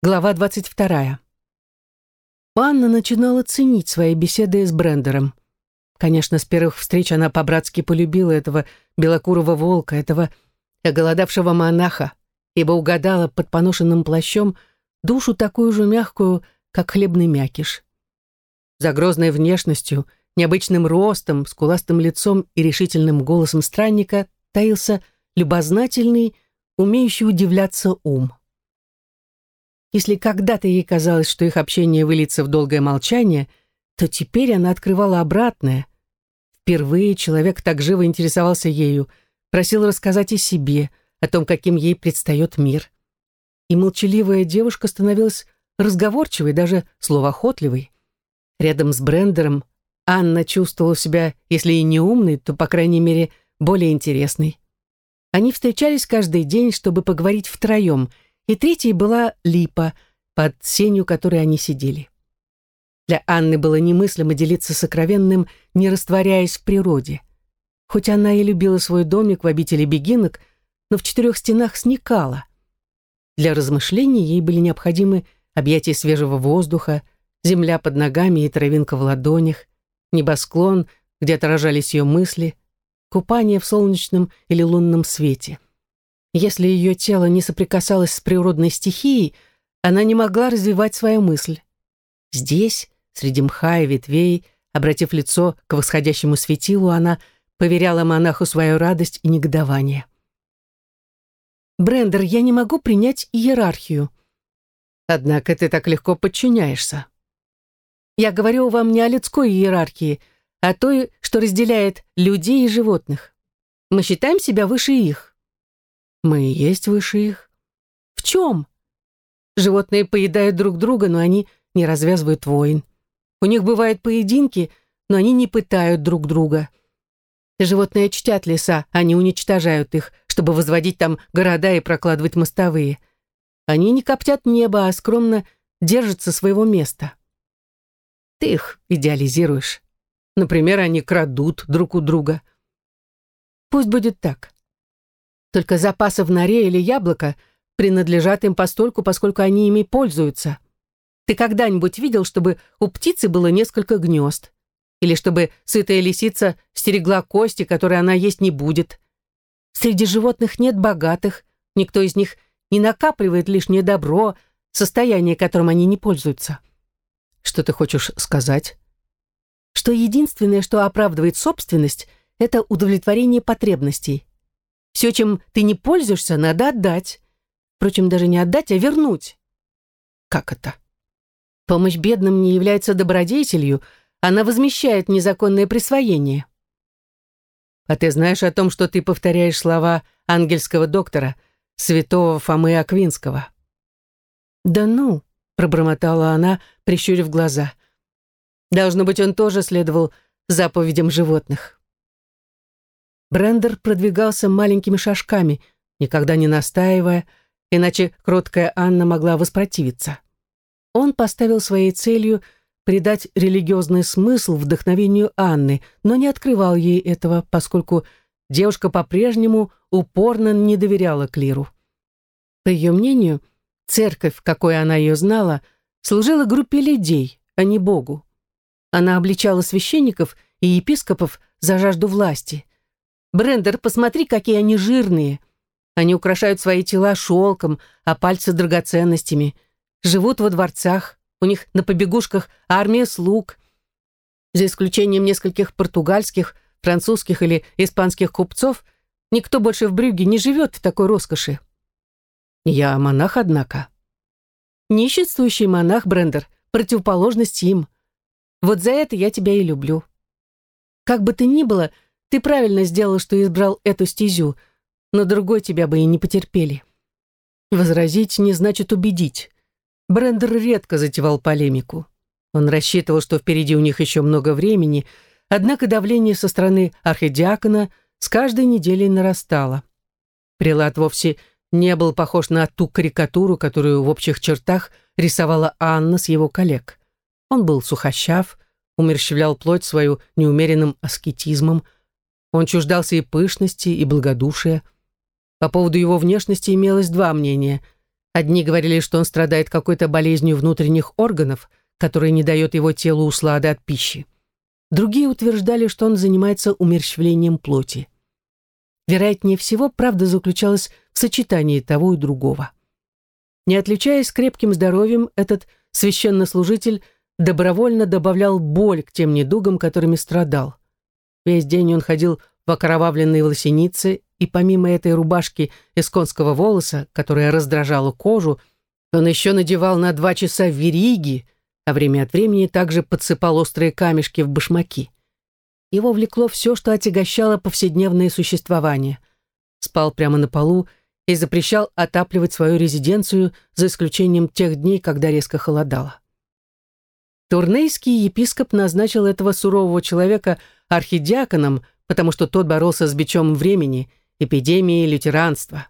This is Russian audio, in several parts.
Глава 22. Анна начинала ценить свои беседы с Брендером. Конечно, с первых встреч она по-братски полюбила этого белокурого волка, этого оголодавшего монаха, ибо угадала под поношенным плащом душу такую же мягкую, как хлебный мякиш. За грозной внешностью, необычным ростом, скуластым лицом и решительным голосом странника таился любознательный, умеющий удивляться ум. Если когда-то ей казалось, что их общение выльется в долгое молчание, то теперь она открывала обратное. Впервые человек так живо интересовался ею, просил рассказать о себе, о том, каким ей предстает мир. И молчаливая девушка становилась разговорчивой, даже словоохотливой. Рядом с Брендером Анна чувствовала себя, если и не умной, то, по крайней мере, более интересной. Они встречались каждый день, чтобы поговорить втроем — и третьей была липа, под сенью которой они сидели. Для Анны было немыслимо делиться сокровенным, не растворяясь в природе. Хоть она и любила свой домик в обители бегинок, но в четырех стенах сникала. Для размышлений ей были необходимы объятия свежего воздуха, земля под ногами и травинка в ладонях, небосклон, где отражались ее мысли, купание в солнечном или лунном свете. Если ее тело не соприкасалось с природной стихией, она не могла развивать свою мысль. Здесь, среди мха и ветвей, обратив лицо к восходящему светилу, она поверяла монаху свою радость и негодование. «Брендер, я не могу принять иерархию». «Однако ты так легко подчиняешься». «Я говорю вам не о людской иерархии, а той, что разделяет людей и животных. Мы считаем себя выше их. Мы и есть выше их. В чем? Животные поедают друг друга, но они не развязывают войн. У них бывают поединки, но они не пытают друг друга. Животные чтят леса, они уничтожают их, чтобы возводить там города и прокладывать мостовые. Они не коптят небо, а скромно держатся своего места. Ты их идеализируешь. Например, они крадут друг у друга. Пусть будет так. Только запасы в норе или яблоко принадлежат им постольку, поскольку они ими пользуются. Ты когда-нибудь видел, чтобы у птицы было несколько гнезд? Или чтобы сытая лисица стерегла кости, которые она есть не будет? Среди животных нет богатых, никто из них не накапливает лишнее добро, состояние, которым они не пользуются. Что ты хочешь сказать? Что единственное, что оправдывает собственность, это удовлетворение потребностей. Все, чем ты не пользуешься, надо отдать. Впрочем, даже не отдать, а вернуть. Как это? Помощь бедным не является добродетелью, она возмещает незаконное присвоение. А ты знаешь о том, что ты повторяешь слова ангельского доктора, святого Фомы Аквинского? Да ну, пробормотала она, прищурив глаза. Должно быть, он тоже следовал заповедям животных. Брендер продвигался маленькими шажками, никогда не настаивая, иначе кроткая Анна могла воспротивиться. Он поставил своей целью придать религиозный смысл вдохновению Анны, но не открывал ей этого, поскольку девушка по-прежнему упорно не доверяла клиру. По ее мнению, церковь, какой она ее знала, служила группе людей, а не Богу. Она обличала священников и епископов за жажду власти. Брендер, посмотри, какие они жирные. Они украшают свои тела шелком, а пальцы драгоценностями. Живут во дворцах, у них на побегушках армия слуг. За исключением нескольких португальских, французских или испанских купцов, никто больше в Брюге не живет в такой роскоши. Я монах, однако. Нищенствующий монах, Брендер, противоположность им. Вот за это я тебя и люблю. Как бы то ни было, — ты правильно сделал, что избрал эту стезю, но другой тебя бы и не потерпели. Возразить не значит убедить. Брендер редко затевал полемику. Он рассчитывал, что впереди у них еще много времени, однако давление со стороны архидиакона с каждой неделей нарастало. Прилад вовсе не был похож на ту карикатуру, которую в общих чертах рисовала Анна с его коллег. Он был сухощав, умерщвлял плоть свою неумеренным аскетизмом, он чуждался и пышности, и благодушия. По поводу его внешности имелось два мнения. Одни говорили, что он страдает какой-то болезнью внутренних органов, которая не дает его телу услады от пищи. Другие утверждали, что он занимается умерщвлением плоти. Вероятнее всего, правда заключалась в сочетании того и другого. Не отличаясь крепким здоровьем, этот священнослужитель добровольно добавлял боль к тем недугам, которыми страдал. Весь день он ходил в окровавленной лосенице, и помимо этой рубашки из конского волоса, которая раздражала кожу, он еще надевал на два часа вериги, а время от времени также подсыпал острые камешки в башмаки. Его влекло все, что отягощало повседневное существование. Спал прямо на полу и запрещал отапливать свою резиденцию за исключением тех дней, когда резко холодало. Турнейский епископ назначил этого сурового человека архидиаконом, потому что тот боролся с бичом времени, эпидемией лютеранства.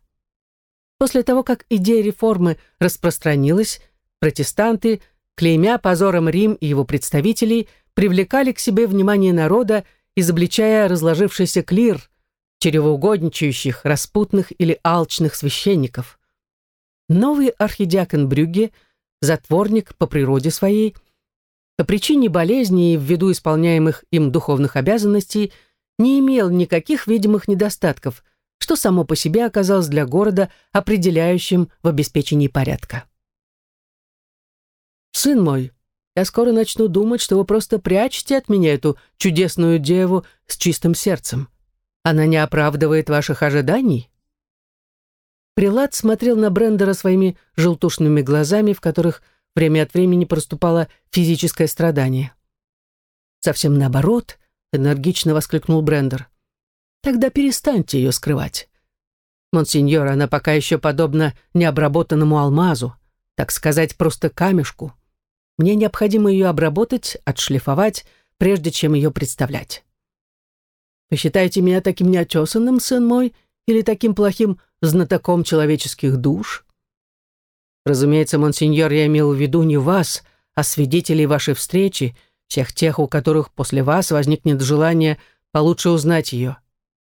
После того, как идея реформы распространилась, протестанты, клеймя позором Рим и его представителей, привлекали к себе внимание народа, изобличая разложившийся клир, чревоугодничающих, распутных или алчных священников. Новый архидиакон Брюгге, затворник по природе своей, по причине болезни и ввиду исполняемых им духовных обязанностей, не имел никаких видимых недостатков, что само по себе оказалось для города определяющим в обеспечении порядка. «Сын мой, я скоро начну думать, что вы просто прячете от меня эту чудесную деву с чистым сердцем. Она не оправдывает ваших ожиданий?» Прилад смотрел на Брендера своими желтушными глазами, в которых время от времени проступало физическое страдание. «Совсем наоборот», — энергично воскликнул Брендер. «Тогда перестаньте ее скрывать. Монсеньор, она пока еще подобна необработанному алмазу, так сказать, просто камешку. Мне необходимо ее обработать, отшлифовать, прежде чем ее представлять. Вы считаете меня таким неотесанным, сын мой, или таким плохим знатоком человеческих душ? Разумеется, монсеньор, я имел в виду не вас, а свидетелей вашей встречи, всех тех, у которых после вас возникнет желание получше узнать ее.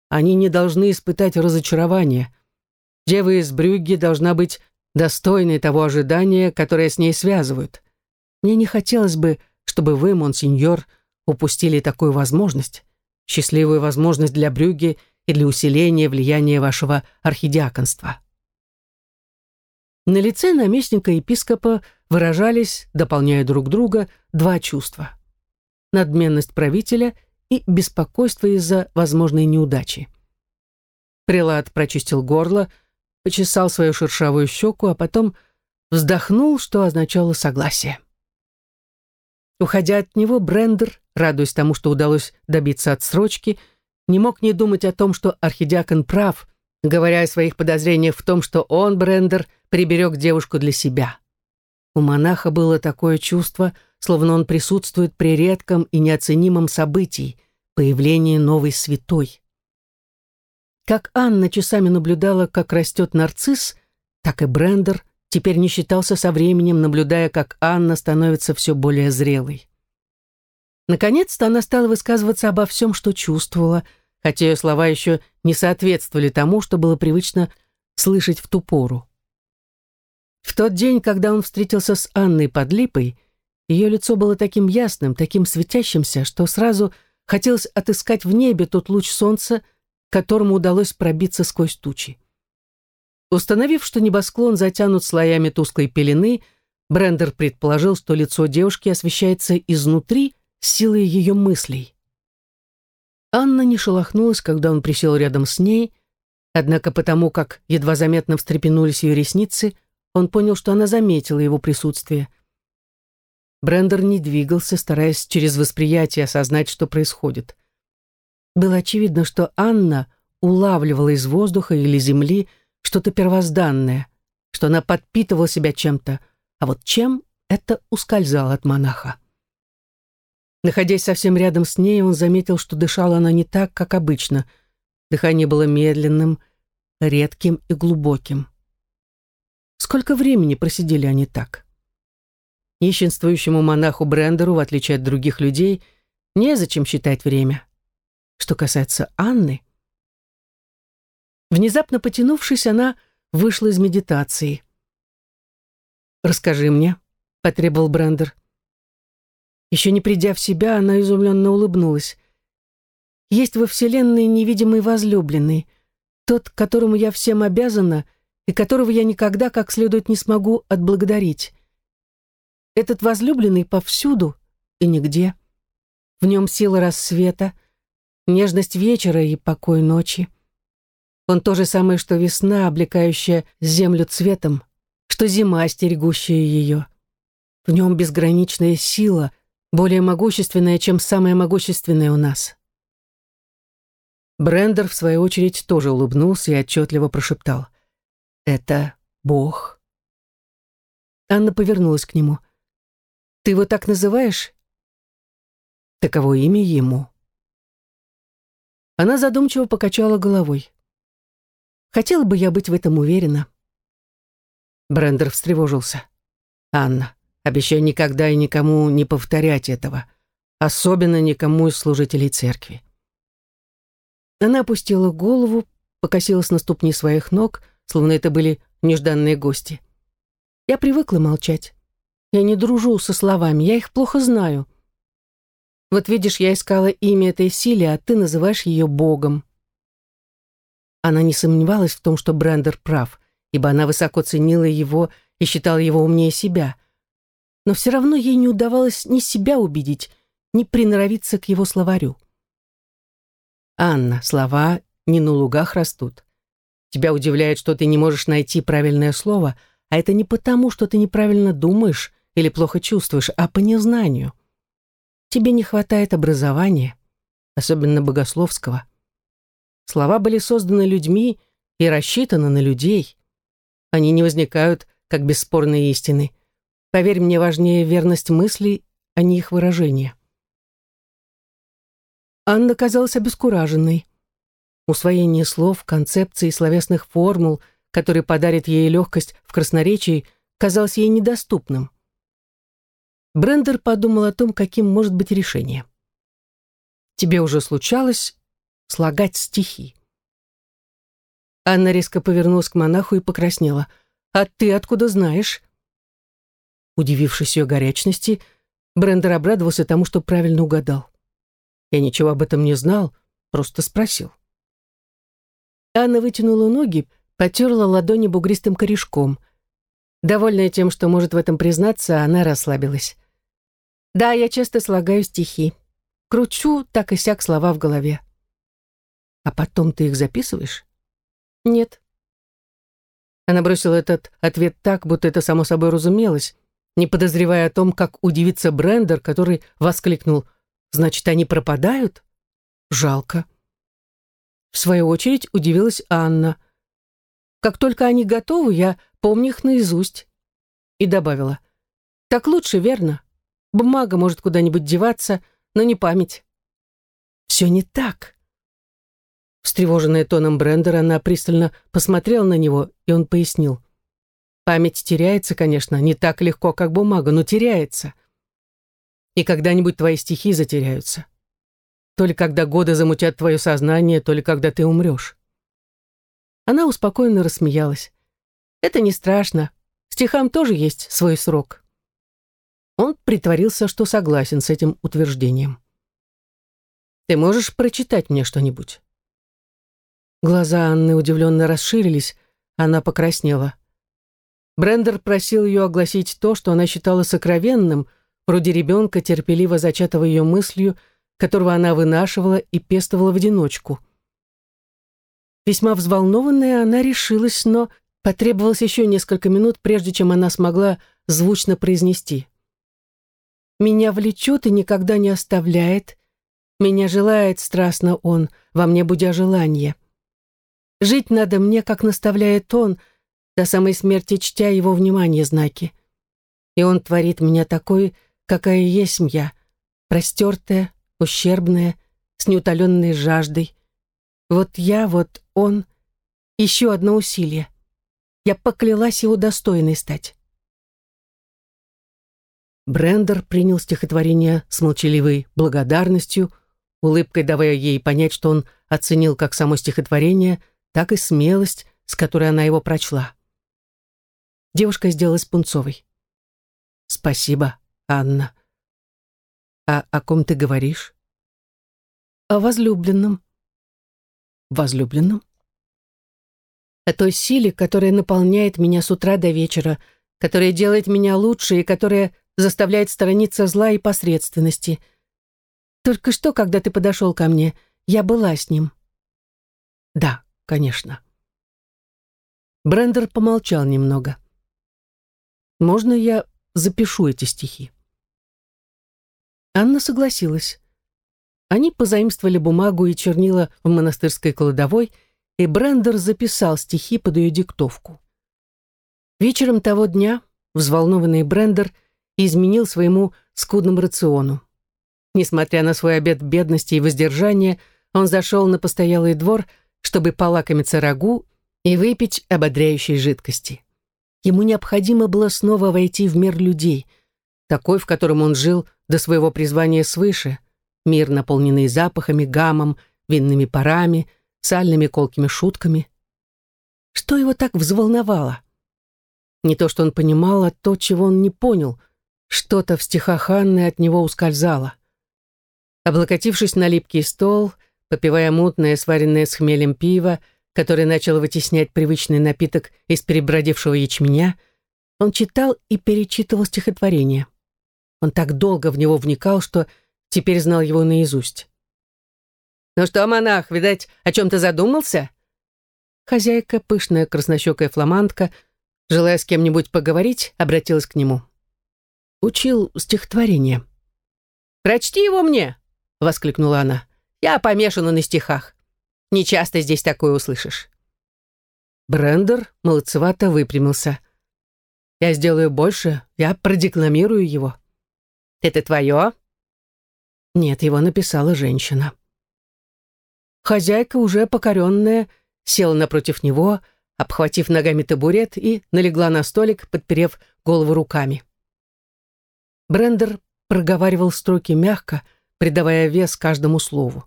Они не должны испытать разочарование. Дева из Брюгге должна быть достойной того ожидания, которое с ней связывают. Мне не хотелось бы, чтобы вы, монсеньор, упустили такую возможность, счастливую возможность для Брюги и для усиления влияния вашего архидиаконства». На лице наместника епископа выражались, дополняя друг друга, два чувства. Надменность правителя и беспокойство из-за возможной неудачи. Прилад прочистил горло, почесал свою шершавую щеку, а потом вздохнул, что означало согласие. Уходя от него, Брендер, радуясь тому, что удалось добиться отсрочки, не мог не думать о том, что архидиакон прав, говоря о своих подозрениях в том, что он, Брендер, приберег девушку для себя. У монаха было такое чувство, словно он присутствует при редком и неоценимом событии — появлении новой святой. Как Анна часами наблюдала, как растет нарцисс, так и Брендер теперь не считался со временем, наблюдая, как Анна становится все более зрелой. Наконец-то она стала высказываться обо всем, что чувствовала, хотя ее слова еще не соответствовали тому, что было привычно слышать в ту пору. В тот день, когда он встретился с Анной под липой, ее лицо было таким ясным, таким светящимся, что сразу хотелось отыскать в небе тот луч солнца, которому удалось пробиться сквозь тучи. Установив, что небосклон затянут слоями тусклой пелены, Брендер предположил, что лицо девушки освещается изнутри силой ее мыслей. Анна не шелохнулась, когда он присел рядом с ней, однако потому, как едва заметно встрепенулись ее ресницы, он понял, что она заметила его присутствие. Брендер не двигался, стараясь через восприятие осознать, что происходит. Было очевидно, что Анна улавливала из воздуха или земли что-то первозданное, что она подпитывала себя чем-то, а вот чем это ускользало от монаха. Находясь совсем рядом с ней, он заметил, что дышала она не так, как обычно. Дыхание было медленным, редким и глубоким. Сколько времени просидели они так? Нищенствующему монаху Брендеру, в отличие от других людей, незачем считать время. Что касается Анны, Внезапно потянувшись, она вышла из медитации. «Расскажи мне», — потребовал Брендер. Еще не придя в себя, она изумленно улыбнулась. «Есть во Вселенной невидимый возлюбленный, тот, которому я всем обязана и которого я никогда как следует не смогу отблагодарить. Этот возлюбленный повсюду и нигде. В нем сила рассвета, нежность вечера и покой ночи. Он то же самое, что весна, облекающая землю цветом, что зима, стерегущая ее. В нем безграничная сила, более могущественная, чем самая могущественная у нас. Брендер, в свою очередь, тоже улыбнулся и отчетливо прошептал. «Это Бог». Анна повернулась к нему. Ты его так называешь? Таково имя ему. Она задумчиво покачала головой. Хотела бы я быть в этом уверена. Брендер встревожился. «Анна, обещай никогда и никому не повторять этого, особенно никому из служителей церкви». Она опустила голову, покосилась на ступни своих ног, словно это были нежданные гости. Я привыкла молчать. Я не дружу со словами, я их плохо знаю. Вот видишь, я искала имя этой силе, а ты называешь ее Богом. Она не сомневалась в том, что Брендер прав, ибо она высоко ценила его и считала его умнее себя. Но все равно ей не удавалось ни себя убедить, ни приноровиться к его словарю. «Анна, слова не на лугах растут. Тебя удивляет, что ты не можешь найти правильное слово, а это не потому, что ты неправильно думаешь или плохо чувствуешь, а по незнанию. Тебе не хватает образования, особенно богословского. Слова были созданы людьми и рассчитаны на людей. Они не возникают как бесспорные истины. Поверь мне, важнее верность мыслей, а не их выражение. Анна казалась обескураженной. Усвоение слов, концепций словесных формул, которые подарят ей легкость в красноречии, казалось ей недоступным. Брендер подумал о том, каким может быть решение. «Тебе уже случалось слагать стихи?» Анна резко повернулась к монаху и покраснела. «А ты откуда знаешь?» Удивившись ее горячности, Брендер обрадовался тому, что правильно угадал. «Я ничего об этом не знал, просто спросил». Анна вытянула ноги, потерла ладони бугристым корешком. Довольная тем, что может в этом признаться, она расслабилась. Да, я часто слагаю стихи. Кручу так и сяк слова в голове. А потом ты их записываешь? Нет. Она бросила этот ответ так, будто это само собой разумелось, не подозревая о том, как удивится Брендер, который воскликнул «Значит, они пропадают? Жалко». В свою очередь удивилась Анна. «Как только они готовы, я помню их наизусть». И добавила «Так лучше, верно?» Бумага может куда-нибудь деваться, но не память. Все не так. Встревоженная тоном Брендера, она пристально посмотрела на него, и он пояснил. Память теряется, конечно, не так легко, как бумага, но теряется. И когда-нибудь твои стихи затеряются. То ли когда годы замутят твое сознание, то ли когда ты умрешь. Она успокоенно рассмеялась. Это не страшно. Стихам тоже есть свой срок. Он притворился, что согласен с этим утверждением. «Ты можешь прочитать мне что-нибудь?» Глаза Анны удивленно расширились, она покраснела. Брендер просил ее огласить то, что она считала сокровенным, вроде ребенка, терпеливо зачатого ее мыслью, которого она вынашивала и пестовала в одиночку. Весьма взволнованная, она решилась, но потребовалось еще несколько минут, прежде чем она смогла звучно произнести. Меня влечет и никогда не оставляет. Меня желает страстно он, во мне будя желание. Жить надо мне, как наставляет он, до самой смерти чтя его внимание знаки. И он творит меня такой, какая есть я, простертая, ущербная, с неутоленной жаждой. Вот я, вот он, еще одно усилие. Я поклялась его достойной стать. Брендер принял стихотворение с молчаливой благодарностью, улыбкой давая ей понять, что он оценил как само стихотворение, так и смелость, с которой она его прочла. Девушка сделалась пунцовой. Спасибо, Анна. А о ком ты говоришь? О возлюбленном. Возлюбленном? О той силе, которая наполняет меня с утра до вечера, которая делает меня лучше и которая заставляет сторониться зла и посредственности. Только что, когда ты подошел ко мне, я была с ним. Да, конечно. Брендер помолчал немного. «Можно я запишу эти стихи?» Анна согласилась. Они позаимствовали бумагу и чернила в монастырской кладовой, и Брендер записал стихи под ее диктовку. Вечером того дня взволнованный Брендер изменил своему скудному рациону. Несмотря на свой обет бедности и воздержания, он зашел на постоялый двор, чтобы полакомиться рагу и выпить ободряющей жидкости. Ему необходимо было снова войти в мир людей, такой, в котором он жил до своего призвания свыше, мир, наполненный запахами, гамом, винными парами, сальными колкими шутками. Что его так взволновало? Не то, что он понимал, а то, чего он не понял. Что-то в стихах Анны от него ускользало. Облокотившись на липкий стол, попивая мутное, сваренное с хмелем пиво, который начал вытеснять привычный напиток из перебродившего ячменя, он читал и перечитывал стихотворение. Он так долго в него вникал, что теперь знал его наизусть. «Ну что, монах, видать, о чем-то задумался?» Хозяйка, пышная краснощекая фламандка, желая с кем-нибудь поговорить, обратилась к нему. Учил стихотворение. «Прочти его мне!» — воскликнула она. «Я помешана на стихах. Не часто здесь такое услышишь». Брендер молодцевато выпрямился. «Я сделаю больше, я продекламирую его». «Это твое?» Нет, его написала женщина. Хозяйка, уже покоренная, села напротив него, обхватив ногами табурет и налегла на столик, подперев голову руками. Брендер проговаривал строки мягко, придавая вес каждому слову.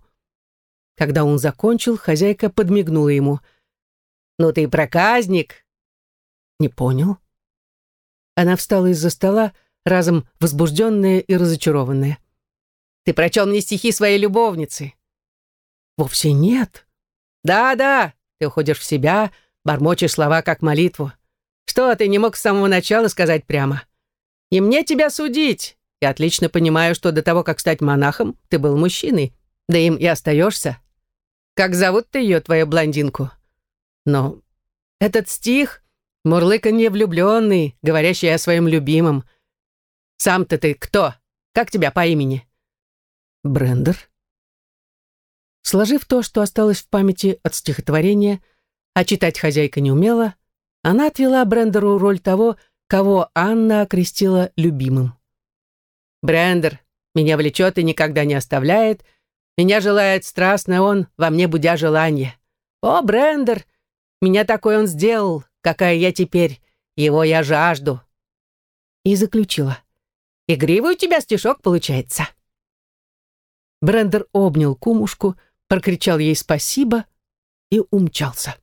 Когда он закончил, хозяйка подмигнула ему. «Ну ты проказник!» «Не понял?» Она встала из-за стола, разом возбужденная и разочарованная. «Ты прочел мне стихи своей любовницы». «Вовсе нет». «Да-да, ты уходишь в себя, бормочешь слова как молитву. Что, ты не мог с самого начала сказать прямо? И мне тебя судить. Я отлично понимаю, что до того, как стать монахом, ты был мужчиной, да им и остаешься. Как зовут ты ее, твою блондинку? Но этот стих — мурлыканье влюбленный, говорящий о своем любимом. Сам-то ты кто? Как тебя по имени? Брендер. Сложив то, что осталось в памяти от стихотворения, а читать хозяйка не умела, она отвела Брендеру роль того, кого Анна окрестила любимым. «Брендер, меня влечет и никогда не оставляет, меня желает страстно он, во мне будя желание. О, Брендер, меня такой он сделал, какая я теперь, его я жажду. И заключила. Игривый у тебя стишок получается. Брендер обнял кумушку, прокричал ей спасибо и умчался.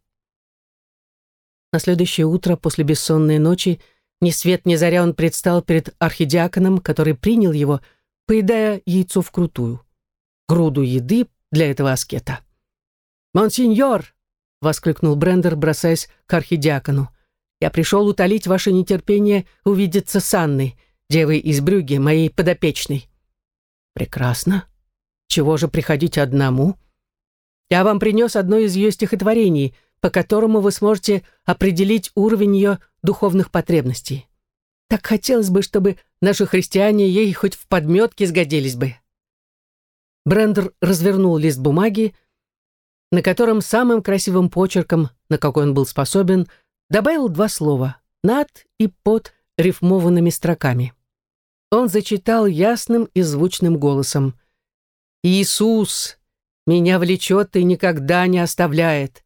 На следующее утро после бессонной ночи ни свет ни заря он предстал перед архидиаконом, который принял его, поедая яйцо вкрутую груду еды для этого аскета. «Монсеньор!» — воскликнул Брендер, бросаясь к архидиакону. «Я пришел утолить ваше нетерпение увидеться с Анной, девой из Брюги, моей подопечной». «Прекрасно. Чего же приходить одному?» «Я вам принес одно из ее стихотворений, по которому вы сможете определить уровень ее духовных потребностей. Так хотелось бы, чтобы наши христиане ей хоть в подметке сгодились бы. Брендер развернул лист бумаги, на котором самым красивым почерком, на какой он был способен, добавил два слова «над» и «под» рифмованными строками. Он зачитал ясным и звучным голосом. «Иисус, меня влечет и никогда не оставляет.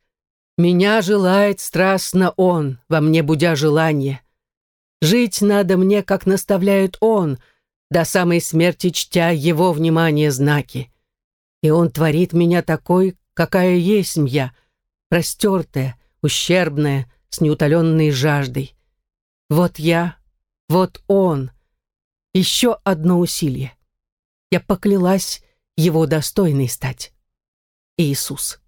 Меня желает страстно Он, во мне будя желание. Жить надо мне, как наставляет Он, до самой смерти чтя Его внимание знаки. И он творит меня такой, какая есть я, простертая, ущербная, с неутоленной жаждой. Вот я, вот он, еще одно усилие. Я поклялась его достойной стать. Иисус.